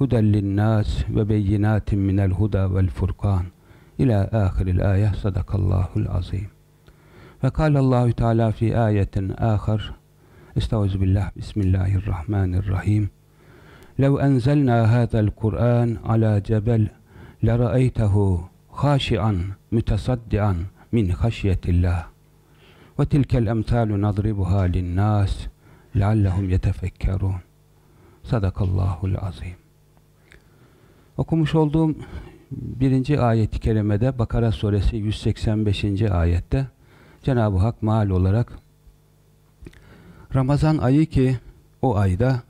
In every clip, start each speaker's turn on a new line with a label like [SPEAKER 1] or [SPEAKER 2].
[SPEAKER 1] هدى للناس وبينات من الهدى والفرقان. إلى آخر الآية صدق الله العظيم. وقال الله تعالى في آية آخر استعوذ بالله بسم الله الرحمن الرحيم. لو أنزلنا هذا القرآن على جبل لرأيته خاشعا متصدعا من خشية الله. وتلك الأمثال نضربها للناس لعلهم يتفكرون. صدق الله العظيم. Okumuş olduğum birinci ayet-i kerimede Bakara suresi 185. ayette Cenab-ı Hak mal olarak Ramazan ayı ki o ayda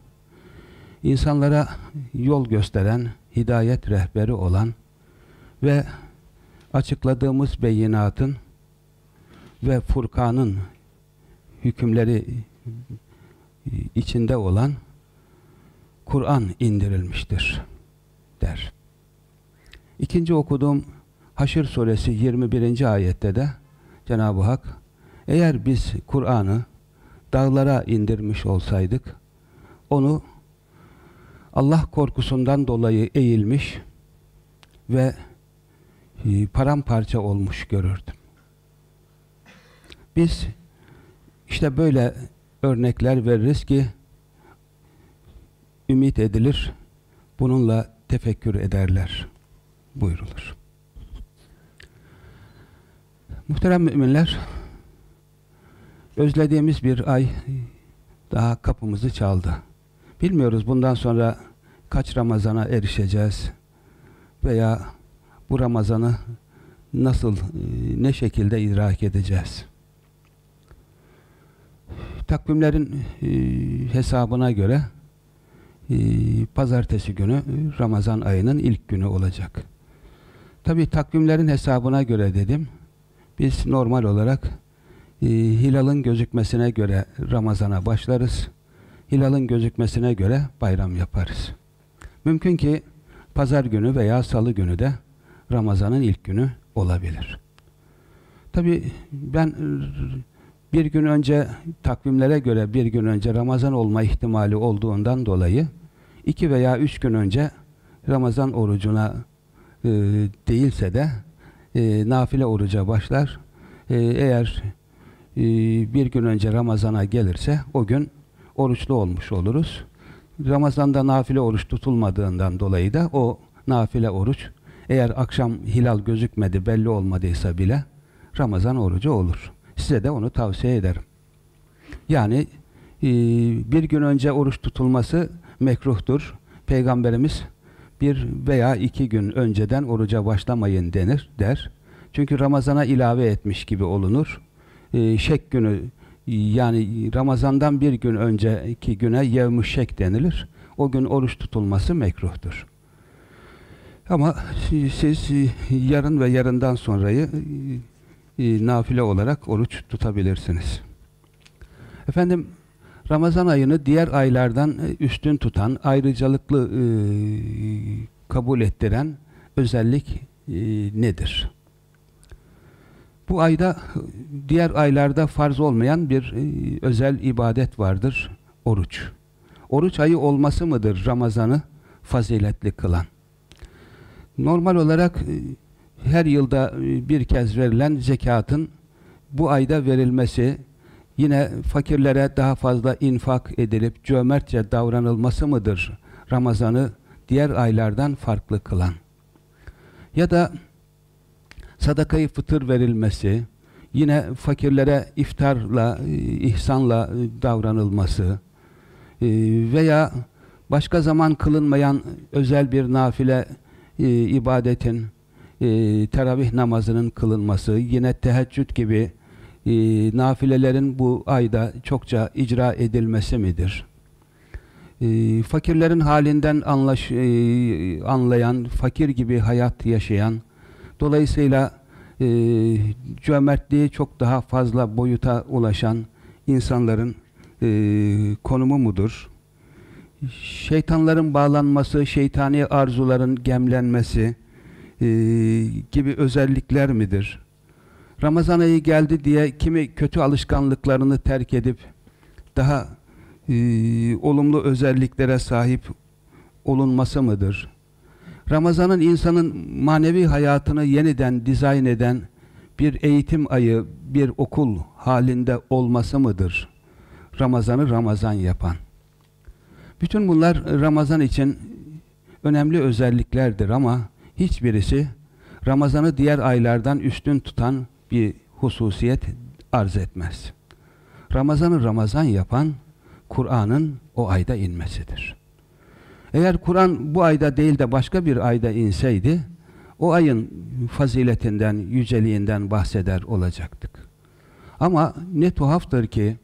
[SPEAKER 1] insanlara yol gösteren, hidayet rehberi olan ve açıkladığımız beyinatın ve Furkan'ın hükümleri içinde olan Kur'an indirilmiştir der. İkinci okuduğum Haşr suresi 21. ayette de Cenab-ı Hak eğer biz Kur'an'ı dağlara indirmiş olsaydık onu Allah korkusundan dolayı eğilmiş ve e, paramparça olmuş görürdüm. Biz işte böyle örnekler veririz ki ümit edilir. Bununla tefekkür ederler buyrulur. Muhterem müminler, özlediğimiz bir ay daha kapımızı çaldı. Bilmiyoruz bundan sonra kaç Ramazan'a erişeceğiz veya bu Ramazan'ı nasıl, ne şekilde idrak edeceğiz. Takvimlerin hesabına göre pazartesi günü Ramazan ayının ilk günü olacak. Tabi takvimlerin hesabına göre dedim. Biz normal olarak e, hilalın gözükmesine göre Ramazan'a başlarız. Hilalın gözükmesine göre bayram yaparız. Mümkün ki pazar günü veya salı günü de Ramazan'ın ilk günü olabilir. Tabi ben bir gün önce takvimlere göre bir gün önce Ramazan olma ihtimali olduğundan dolayı iki veya üç gün önce Ramazan orucuna e, değilse de e, nafile oruca başlar. E, eğer e, bir gün önce Ramazan'a gelirse o gün oruçlu olmuş oluruz. Ramazan'da nafile oruç tutulmadığından dolayı da o nafile oruç eğer akşam hilal gözükmedi belli olmadıysa bile Ramazan orucu olur. Size de onu tavsiye ederim. Yani e, bir gün önce oruç tutulması mekruhtur. Peygamberimiz bir veya iki gün önceden oruca başlamayın denir, der. Çünkü Ramazan'a ilave etmiş gibi olunur. E, şek günü yani Ramazan'dan bir gün önceki güne yevmü şek denilir. O gün oruç tutulması mekruhtur. Ama siz yarın ve yarından sonrayı e, nafile olarak oruç tutabilirsiniz. Efendim Ramazan ayını diğer aylardan üstün tutan, ayrıcalıklı e, kabul ettiren özellik e, nedir? Bu ayda diğer aylarda farz olmayan bir e, özel ibadet vardır. Oruç. Oruç ayı olması mıdır Ramazan'ı faziletli kılan? Normal olarak e, her yılda e, bir kez verilen zekatın bu ayda verilmesi, yine fakirlere daha fazla infak edilip cömertçe davranılması mıdır Ramazan'ı diğer aylardan farklı kılan? Ya da sadakayı fıtır verilmesi, yine fakirlere iftarla, e, ihsanla e, davranılması veya başka zaman kılınmayan özel bir nafile ibadetin, teravih namazının kılınması, yine teheccüd gibi nafilelerin bu ayda çokça icra edilmesi midir? fakirlerin halinden anlaş, anlayan, fakir gibi hayat yaşayan, dolayısıyla e, cömertliği çok daha fazla boyuta ulaşan insanların e, konumu mudur? Şeytanların bağlanması, şeytani arzuların gemlenmesi e, gibi özellikler midir? Ramazan ayı geldi diye kimi kötü alışkanlıklarını terk edip daha e, olumlu özelliklere sahip olunması mıdır? Ramazan'ın insanın manevi hayatını yeniden dizayn eden bir eğitim ayı, bir okul halinde olması mıdır? Ramazan'ı Ramazan yapan. Bütün bunlar Ramazan için önemli özelliklerdir ama hiçbirisi Ramazan'ı diğer aylardan üstün tutan bir hususiyet arz etmez. Ramazan'ı Ramazan yapan Kur'an'ın o ayda inmesidir. Eğer Kur'an bu ayda değil de başka bir ayda inseydi, o ayın faziletinden, yüceliğinden bahseder olacaktık. Ama ne tuhaftır ki,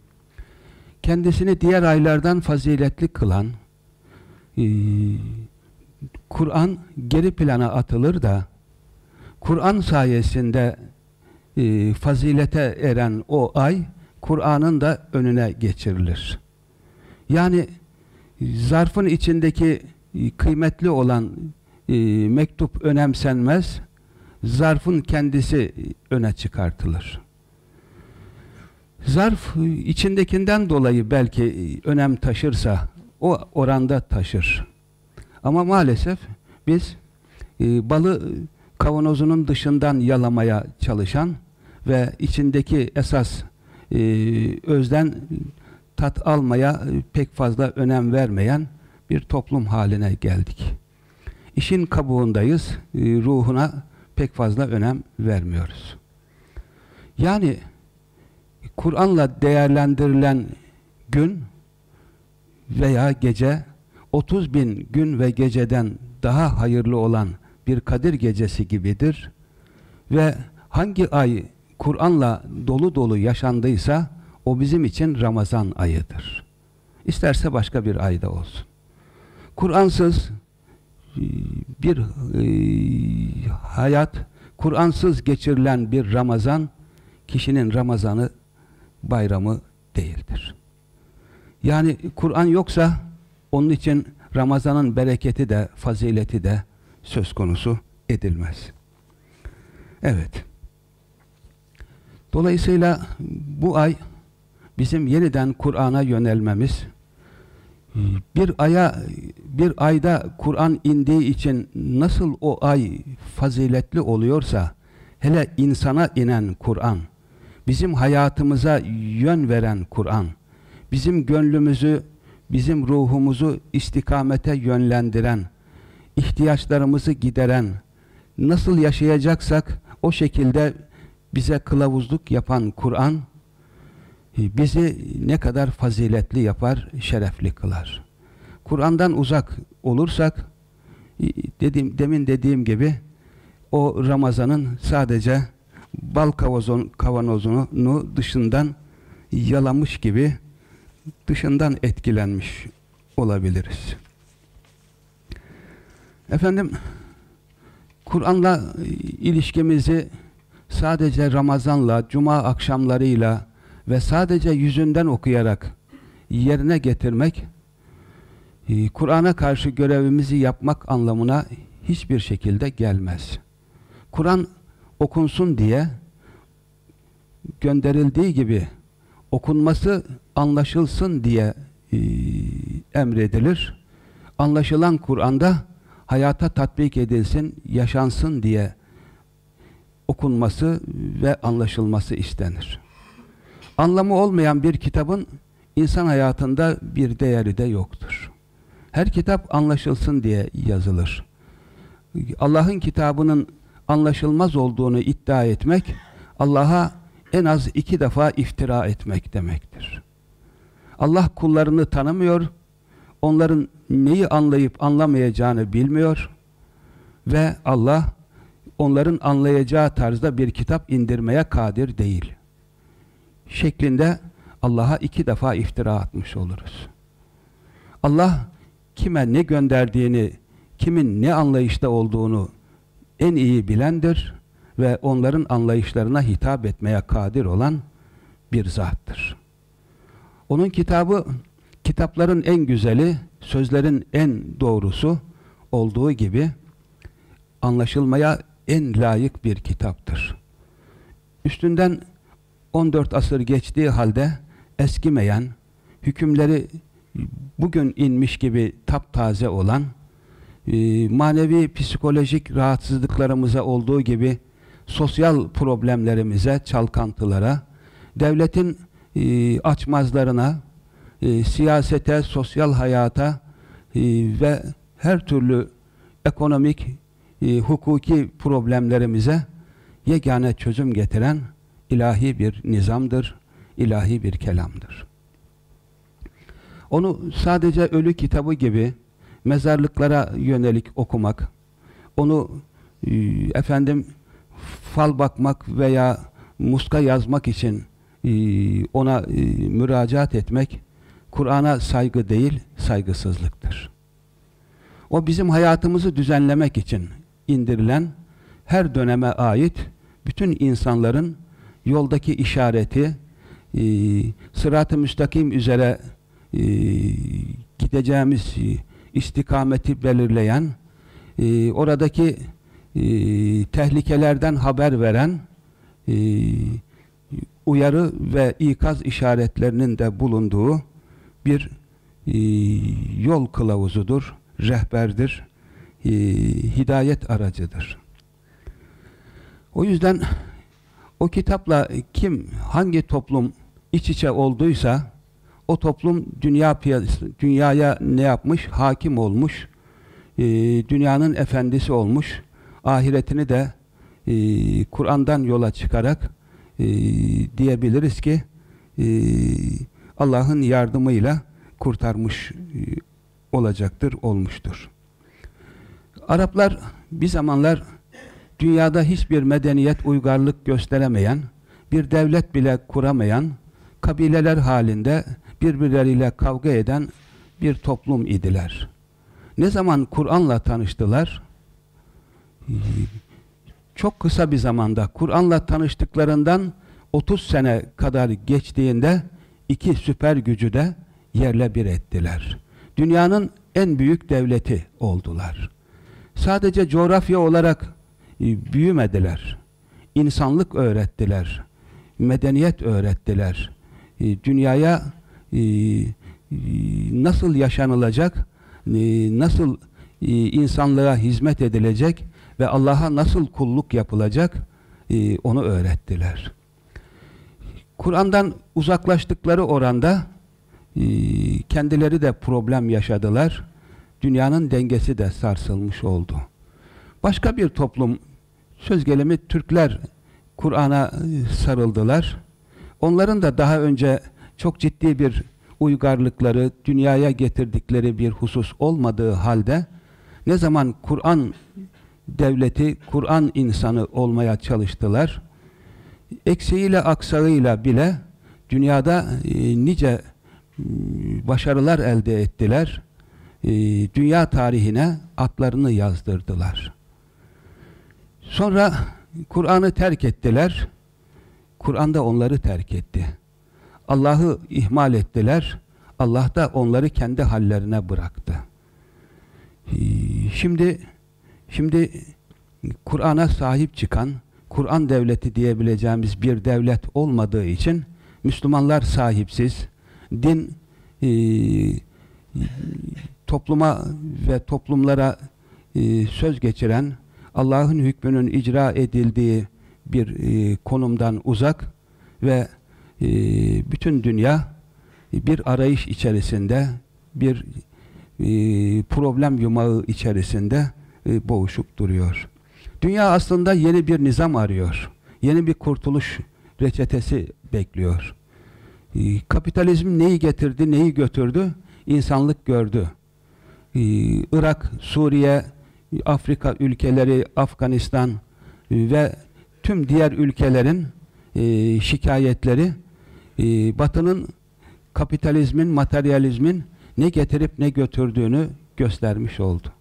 [SPEAKER 1] kendisini diğer aylardan faziletli kılan, Kur'an geri plana atılır da, Kur'an sayesinde e, fazilete eren o ay, Kur'an'ın da önüne geçirilir. Yani, zarfın içindeki e, kıymetli olan e, mektup önemsenmez, zarfın kendisi öne çıkartılır. Zarf e, içindekinden dolayı belki önem taşırsa o oranda taşır. Ama maalesef biz balı kavanozunun dışından yalamaya çalışan ve içindeki esas özden tat almaya e, pek fazla önem vermeyen bir toplum haline geldik. İşin kabuğundayız, e, ruhuna pek fazla önem vermiyoruz. Yani Kur'an'la değerlendirilen gün veya gece 30 bin gün ve geceden daha hayırlı olan bir Kadir gecesi gibidir ve hangi ay Kur'an'la dolu dolu yaşandıysa o bizim için Ramazan ayıdır. İsterse başka bir ayda olsun. Kur'ansız e, bir e, hayat, Kur'ansız geçirilen bir Ramazan, kişinin Ramazanı, bayramı değildir. Yani Kur'an yoksa, onun için Ramazan'ın bereketi de, fazileti de söz konusu edilmez. Evet. Dolayısıyla bu ay bizim yeniden Kur'an'a yönelmemiz, bir aya, bir ayda Kur'an indiği için nasıl o ay faziletli oluyorsa, hele insana inen Kur'an, bizim hayatımıza yön veren Kur'an, bizim gönlümüzü, bizim ruhumuzu istikamete yönlendiren, ihtiyaçlarımızı gideren, nasıl yaşayacaksak o şekilde bize kılavuzluk yapan Kur'an, e, bizi ne kadar faziletli yapar, şerefli kılar. Kur'an'dan uzak olursak, e, dedim, demin dediğim gibi, o Ramazan'ın sadece bal kavanozunu dışından yalamış gibi dışından etkilenmiş olabiliriz. Efendim, Kur'an'la ilişkimizi sadece Ramazan'la, Cuma akşamlarıyla, ve sadece yüzünden okuyarak yerine getirmek e, Kur'an'a karşı görevimizi yapmak anlamına hiçbir şekilde gelmez. Kur'an okunsun diye gönderildiği gibi okunması anlaşılsın diye e, emredilir. Anlaşılan Kur'an'da hayata tatbik edilsin, yaşansın diye okunması ve anlaşılması istenir. Anlamı olmayan bir kitabın insan hayatında bir değeri de yoktur. Her kitap anlaşılsın diye yazılır. Allah'ın kitabının anlaşılmaz olduğunu iddia etmek, Allah'a en az iki defa iftira etmek demektir. Allah kullarını tanımıyor, onların neyi anlayıp anlamayacağını bilmiyor ve Allah onların anlayacağı tarzda bir kitap indirmeye kadir değil. Şeklinde Allah'a iki defa iftira atmış oluruz. Allah kime ne gönderdiğini, kimin ne anlayışta olduğunu en iyi bilendir ve onların anlayışlarına hitap etmeye kadir olan bir zattır. Onun kitabı, kitapların en güzeli, sözlerin en doğrusu olduğu gibi anlaşılmaya en layık bir kitaptır. Üstünden 14 asır geçtiği halde eskimeyen, hükümleri bugün inmiş gibi taptaze olan, e, manevi psikolojik rahatsızlıklarımıza olduğu gibi sosyal problemlerimize, çalkantılara, devletin e, açmazlarına, e, siyasete, sosyal hayata ve her türlü ekonomik, hukuki problemlerimize yegane çözüm getiren ilahi bir nizamdır, ilahi bir kelamdır. Onu sadece ölü kitabı gibi mezarlıklara yönelik okumak, onu e, efendim fal bakmak veya muska yazmak için e, ona e, müracaat etmek Kur'an'a saygı değil, saygısızlıktır. O bizim hayatımızı düzenlemek için indirilen her döneme ait bütün insanların yoldaki işareti, e, sırat-ı müstakim üzere gideceğimiz istikameti belirleyen, oradaki e, tehlikelerden haber veren e, uyarı ve ikaz işaretlerinin de bulunduğu bir e, yol kılavuzudur, rehberdir, e, hidayet aracıdır. O yüzden o kitapla kim, hangi toplum iç içe olduysa o toplum dünya piyasası, dünyaya ne yapmış? Hakim olmuş. E, dünyanın efendisi olmuş. Ahiretini de e, Kur'an'dan yola çıkarak e, diyebiliriz ki e, Allah'ın yardımıyla kurtarmış e, olacaktır, olmuştur. Araplar bir zamanlar dünyada hiçbir medeniyet uygarlık gösteremeyen, bir devlet bile kuramayan, kabileler halinde birbirleriyle kavga eden bir toplum idiler. Ne zaman Kur'an'la tanıştılar? Çok kısa bir zamanda Kur'an'la tanıştıklarından 30 sene kadar geçtiğinde iki süper gücü de yerle bir ettiler. Dünyanın en büyük devleti oldular. Sadece coğrafya olarak e, büyümediler. İnsanlık öğrettiler. Medeniyet öğrettiler. E, dünyaya e, nasıl yaşanılacak, nasıl insanlığa hizmet edilecek ve Allah'a nasıl kulluk yapılacak onu öğrettiler. Kur'an'dan uzaklaştıkları oranda kendileri de problem yaşadılar. Dünyanın dengesi de sarsılmış oldu. Başka bir toplum söz gelimi Türkler Kur'an'a e, sarıldılar. Onların da daha önce çok ciddi bir uygarlıkları, dünyaya getirdikleri bir husus olmadığı halde ne zaman Kur'an devleti, Kur'an insanı olmaya çalıştılar, eksiğiyle aksağıyla bile dünyada e, nice başarılar elde ettiler. E, dünya tarihine atlarını yazdırdılar. Sonra Kur'an'ı terk ettiler. Kur'an da onları terk etti. Allah'ı ihmal ettiler. Allah da onları kendi hallerine bıraktı. Ee, şimdi şimdi Kur'an'a sahip çıkan, Kur'an devleti diyebileceğimiz bir devlet olmadığı için Müslümanlar sahipsiz, din e, topluma ve toplumlara e, söz geçiren, Allah'ın hükmünün icra edildiği bir e, konumdan uzak ve e, bütün dünya bir arayış içerisinde, bir e, problem yumağı içerisinde e, boğuşup duruyor. Dünya aslında yeni bir nizam arıyor. Yeni bir kurtuluş reçetesi bekliyor. Ee, kapitalizm neyi getirdi, neyi götürdü? İnsanlık gördü. Ee, Irak, Suriye, Afrika ülkeleri, Afganistan e, ve tüm diğer ülkelerin e, şikayetleri e, Batı'nın kapitalizmin, materyalizmin ne getirip ne götürdüğünü göstermiş oldu.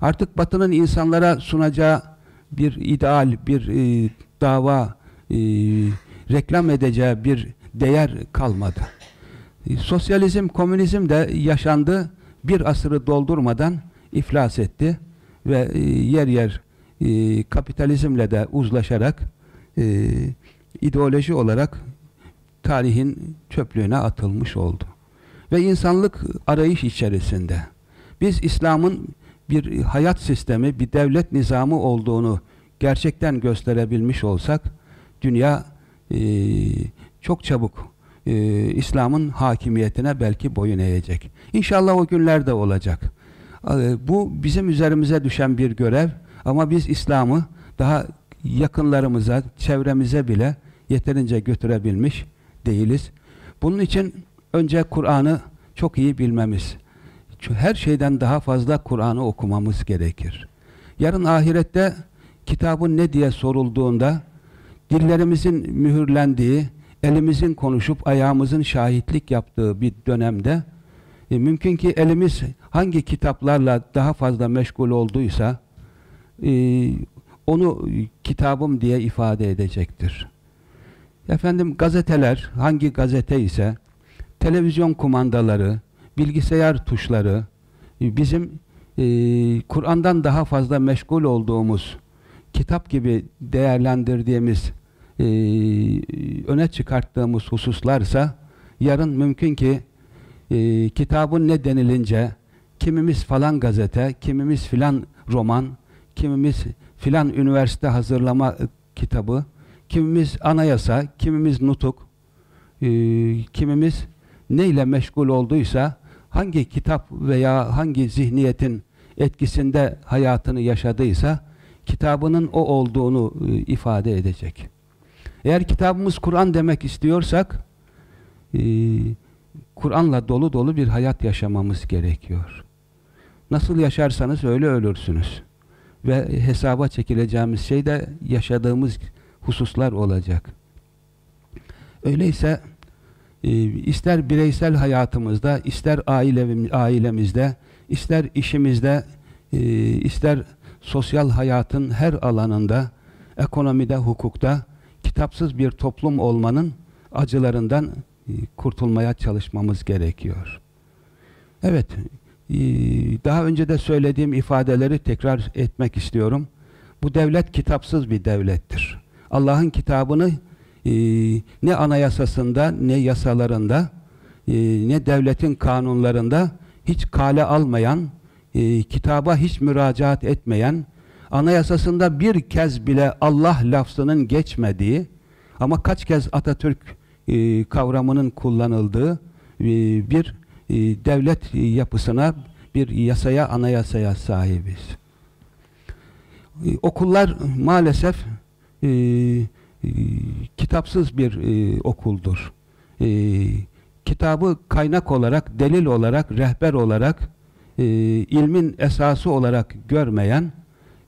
[SPEAKER 1] Artık Batı'nın insanlara sunacağı bir ideal, bir e, dava, e, reklam edeceği bir değer kalmadı. E, sosyalizm, komünizm de yaşandı. Bir asırı doldurmadan iflas etti ve e, yer yer e, kapitalizmle de uzlaşarak e, ideoloji olarak tarihin çöplüğüne atılmış oldu. Ve insanlık arayış içerisinde. Biz İslam'ın bir hayat sistemi, bir devlet nizamı olduğunu gerçekten gösterebilmiş olsak, dünya e, çok çabuk e, İslam'ın hakimiyetine belki boyun eğecek. İnşallah o günler de olacak. E, bu bizim üzerimize düşen bir görev ama biz İslam'ı daha yakınlarımıza, çevremize bile yeterince götürebilmiş değiliz. Bunun için önce Kur'an'ı çok iyi bilmemiz, her şeyden daha fazla Kur'an'ı okumamız gerekir. Yarın ahirette kitabın ne diye sorulduğunda dillerimizin mühürlendiği, elimizin konuşup ayağımızın şahitlik yaptığı bir dönemde e, mümkün ki elimiz hangi kitaplarla daha fazla meşgul olduysa e, onu kitabım diye ifade edecektir. Efendim gazeteler, hangi gazete ise televizyon kumandaları, bilgisayar tuşları, e, bizim e, Kur'an'dan daha fazla meşgul olduğumuz, kitap gibi değerlendirdiğimiz, e, öne çıkarttığımız hususlarsa, yarın mümkün ki e, kitabın ne denilince, kimimiz falan gazete, kimimiz filan roman, kimimiz filan üniversite hazırlama kitabı, kimimiz anayasa, kimimiz nutuk, e, kimimiz neyle meşgul olduysa, hangi kitap veya hangi zihniyetin etkisinde hayatını yaşadıysa, kitabının o olduğunu e, ifade edecek. Eğer kitabımız Kur'an demek istiyorsak, e, Kur'an'la dolu dolu bir hayat yaşamamız gerekiyor. Nasıl yaşarsanız öyle ölürsünüz. Ve hesaba çekileceğimiz şey de yaşadığımız hususlar olacak. Öyleyse ister bireysel hayatımızda, ister ailemizde, ister işimizde, e, ister sosyal hayatın her alanında, ekonomide, hukukta kitapsız bir toplum olmanın acılarından e, kurtulmaya çalışmamız gerekiyor. Evet, daha önce de söylediğim ifadeleri tekrar etmek istiyorum. Bu devlet kitapsız bir devlettir. Allah'ın kitabını e, ne anayasasında, ne yasalarında, ne devletin kanunlarında hiç kale almayan, kitaba hiç müracaat etmeyen, anayasasında bir kez bile Allah lafzının geçmediği ama kaç kez Atatürk e, kavramının kullanıldığı e, bir e, devlet yapısına, bir yasaya, anayasaya sahibiz. E, okullar maalesef e, e, kitapsız bir e, okuldur. E, kitabı kaynak olarak, delil olarak, rehber olarak, e, ilmin esası olarak görmeyen,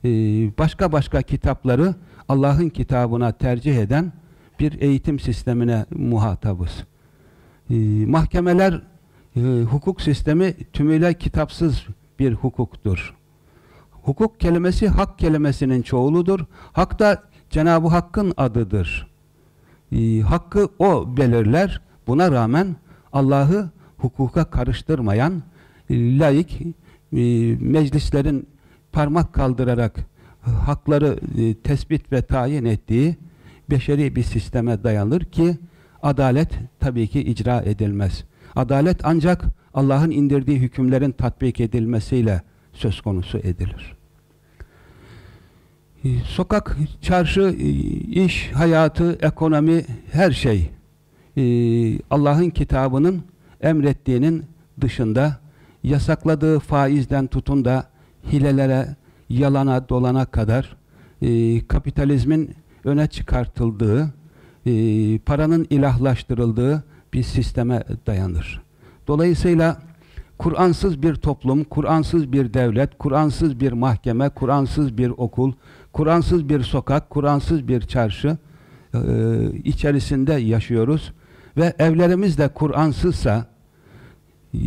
[SPEAKER 1] e, başka başka kitapları Allah'ın kitabına tercih eden bir eğitim sistemine muhatabız. E, mahkemeler, e, hukuk sistemi tümüyle kitapsız bir hukuktur. Hukuk kelimesi hak kelimesinin çoğuludur. Hak da Cenab-ı Hakk'ın adıdır. E, hakkı o belirler. Buna rağmen Allah'ı hukuka karıştırmayan e, e, meclislerin parmak kaldırarak hakları e, tespit ve tayin ettiği beşeri bir sisteme dayanır ki adalet tabii ki icra edilmez. Adalet ancak Allah'ın indirdiği hükümlerin tatbik edilmesiyle söz konusu edilir. Ee, sokak, çarşı, e, iş, hayatı, ekonomi, her şey e, Allah'ın kitabının emrettiğinin dışında yasakladığı faizden tutun da hilelere, yalana, dolana kadar e, kapitalizmin öne çıkartıldığı, paranın ilahlaştırıldığı bir sisteme dayanır. Dolayısıyla Kur'ansız bir toplum, Kur'ansız bir devlet, Kur'ansız bir mahkeme, Kur'ansız bir okul, Kur'ansız bir sokak, Kur'ansız bir çarşı e, içerisinde yaşıyoruz. Ve evlerimiz de Kur'ansızsa, e,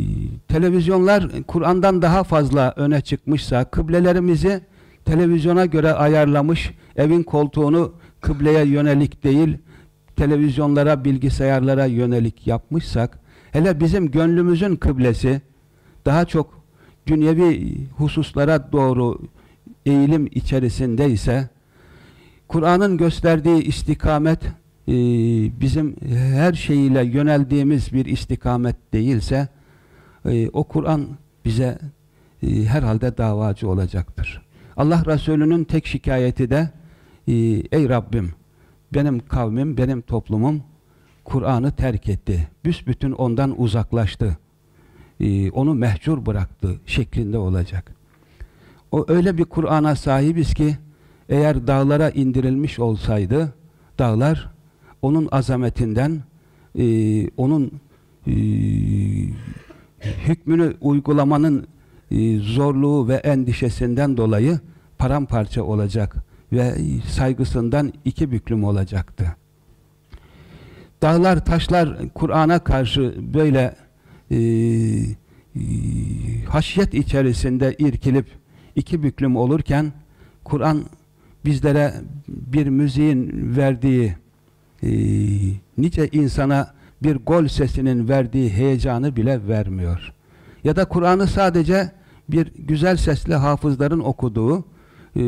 [SPEAKER 1] televizyonlar Kur'an'dan daha fazla öne çıkmışsa, kıblelerimizi televizyona göre ayarlamış, evin koltuğunu kıbleye yönelik değil, televizyonlara, bilgisayarlara yönelik yapmışsak, hele bizim gönlümüzün kıblesi daha çok dünyevi hususlara doğru eğilim içerisinde ise, Kur'an'ın gösterdiği istikamet e, bizim her şeyiyle yöneldiğimiz bir istikamet değilse, e, o Kur'an bize e, herhalde davacı olacaktır. Allah Resulü'nün tek şikayeti de, e, ey Rabbim, benim kavmim, benim toplumum Kur'an'ı terk etti. Büsbütün ondan uzaklaştı. Ee, onu mehcur bıraktı şeklinde olacak. O öyle bir Kur'an'a sahibiz ki eğer dağlara indirilmiş olsaydı dağlar onun azametinden e, onun e, hükmünü uygulamanın e, zorluğu ve endişesinden dolayı paramparça olacak ve saygısından iki büklüm olacaktı. Dağlar, taşlar Kur'an'a karşı böyle e, e, haşyet içerisinde irkilip iki büklüm olurken Kur'an bizlere bir müziğin verdiği e, nice insana bir gol sesinin verdiği heyecanı bile vermiyor. Ya da Kur'an'ı sadece bir güzel sesli hafızların okuduğu e,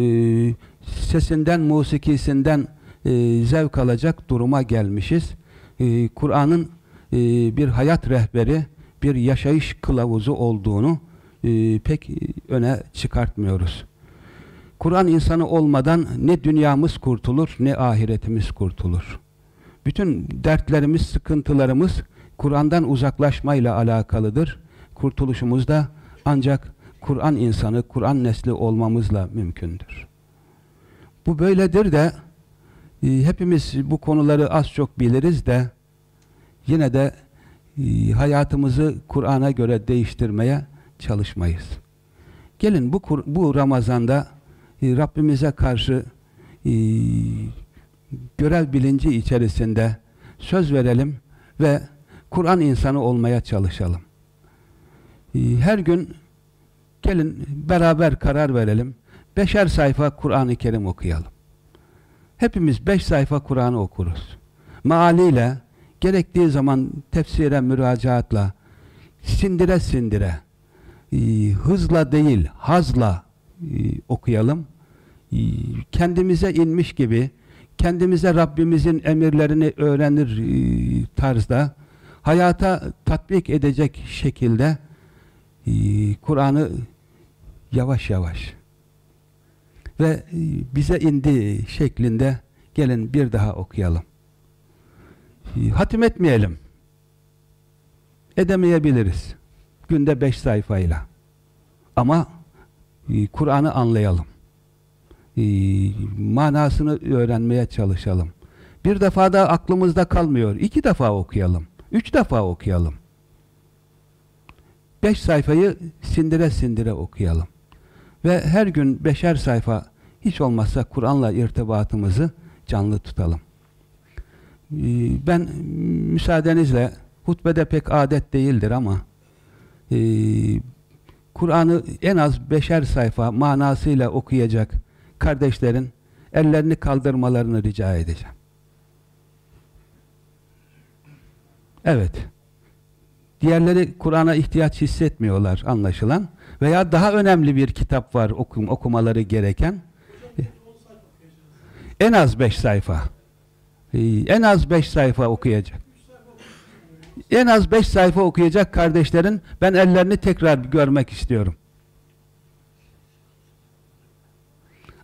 [SPEAKER 1] sesinden, musikisinden e, zevk alacak duruma gelmişiz. E, Kur'an'ın e, bir hayat rehberi, bir yaşayış kılavuzu olduğunu e, pek öne çıkartmıyoruz. Kur'an insanı olmadan ne dünyamız kurtulur ne ahiretimiz kurtulur. Bütün dertlerimiz, sıkıntılarımız Kur'an'dan uzaklaşmayla alakalıdır. Kurtuluşumuz da ancak Kur'an insanı, Kur'an nesli olmamızla mümkündür. Bu böyledir de e, hepimiz bu konuları az çok biliriz de yine de e, hayatımızı Kur'an'a göre değiştirmeye çalışmayız. Gelin bu, bu Ramazan'da e, Rabbimize karşı e, görev bilinci içerisinde söz verelim ve Kur'an insanı olmaya çalışalım. E, her gün gelin beraber karar verelim. Beşer sayfa Kur'an-ı Kerim okuyalım. Hepimiz beş sayfa Kur'an'ı okuruz. Maaliyle, gerektiği zaman tefsire, müracaatla, sindire sindire, e, hızla değil, hazla e, okuyalım. E, kendimize inmiş gibi, kendimize Rabbimizin emirlerini öğrenir e, tarzda, hayata tatbik edecek şekilde e, Kur'an'ı yavaş yavaş ve e, bize indi şeklinde gelin bir daha okuyalım. E, hatim etmeyelim. Edemeyebiliriz. Günde beş sayfayla. Ama e, Kur'an'ı anlayalım. Manasını öğrenmeye çalışalım. Bir defa da aklımızda kalmıyor. İki defa okuyalım. Üç defa okuyalım. Beş sayfayı sindire sindire okuyalım. Ve her gün beşer sayfa hiç olmazsa Kur'an'la irtibatımızı canlı tutalım. Ee, ben müsaadenizle hutbede pek adet değildir ama e, Kur'an'ı en az beşer sayfa manasıyla okuyacak kardeşlerin ellerini kaldırmalarını rica edeceğim. Evet. Diğerleri Kur'an'a ihtiyaç hissetmiyorlar anlaşılan veya daha önemli bir kitap var okum, okumaları gereken. En az beş sayfa. Ee, en az beş sayfa okuyacak. En az beş sayfa okuyacak kardeşlerin ben ellerini tekrar görmek istiyorum.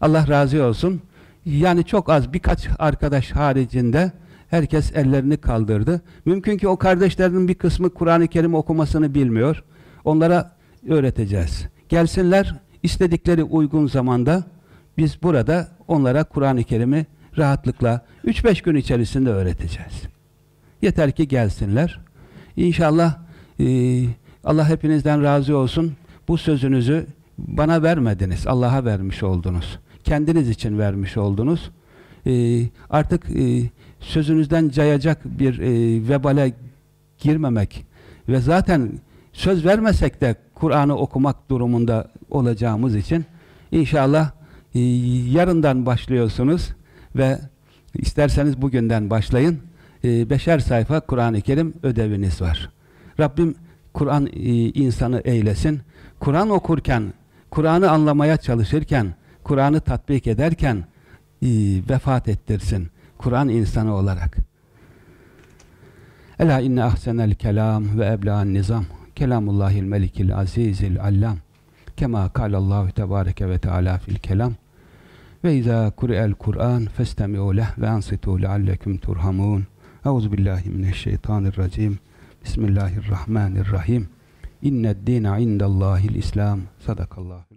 [SPEAKER 1] Allah razı olsun. Yani çok az birkaç arkadaş haricinde herkes ellerini kaldırdı. Mümkün ki o kardeşlerin bir kısmı Kur'an-ı Kerim okumasını bilmiyor. Onlara öğreteceğiz. Gelsinler istedikleri uygun zamanda Biz burada onlara Kur'an-ı Kerim'i rahatlıkla 3-5 gün içerisinde öğreteceğiz. Yeter ki gelsinler. İnşallah e, Allah hepinizden razı olsun. Bu sözünüzü bana vermediniz. Allah'a vermiş oldunuz. Kendiniz için vermiş oldunuz. E, artık e, sözünüzden cayacak bir e, vebale girmemek ve zaten söz vermesek de Kur'an'ı okumak durumunda olacağımız için inşallah e, yarından başlıyorsunuz ve isterseniz bugünden başlayın. E, beşer sayfa Kur'an-ı Kerim ödeviniz var. Rabbim Kur'an e, insanı eylesin. Kur'an okurken, Kur'an'ı anlamaya çalışırken, Kur'an'ı tatbik ederken e, vefat ettirsin. Kur'an insanı olarak. Ela inne ahsenel kelam ve ebla'n nizam. Kelamullahil melikil azizil allam. Kema kalallahu tebareke ve teala fil kelam. Ve izâ kuri'el Kur'an festemi'u leh ve ansitu leallekum turhamun. Euzu billahi mineşşeytanirracim. Bismillahirrahmanirrahim. İnned dîne indallâhil İslam. Sadakallahu.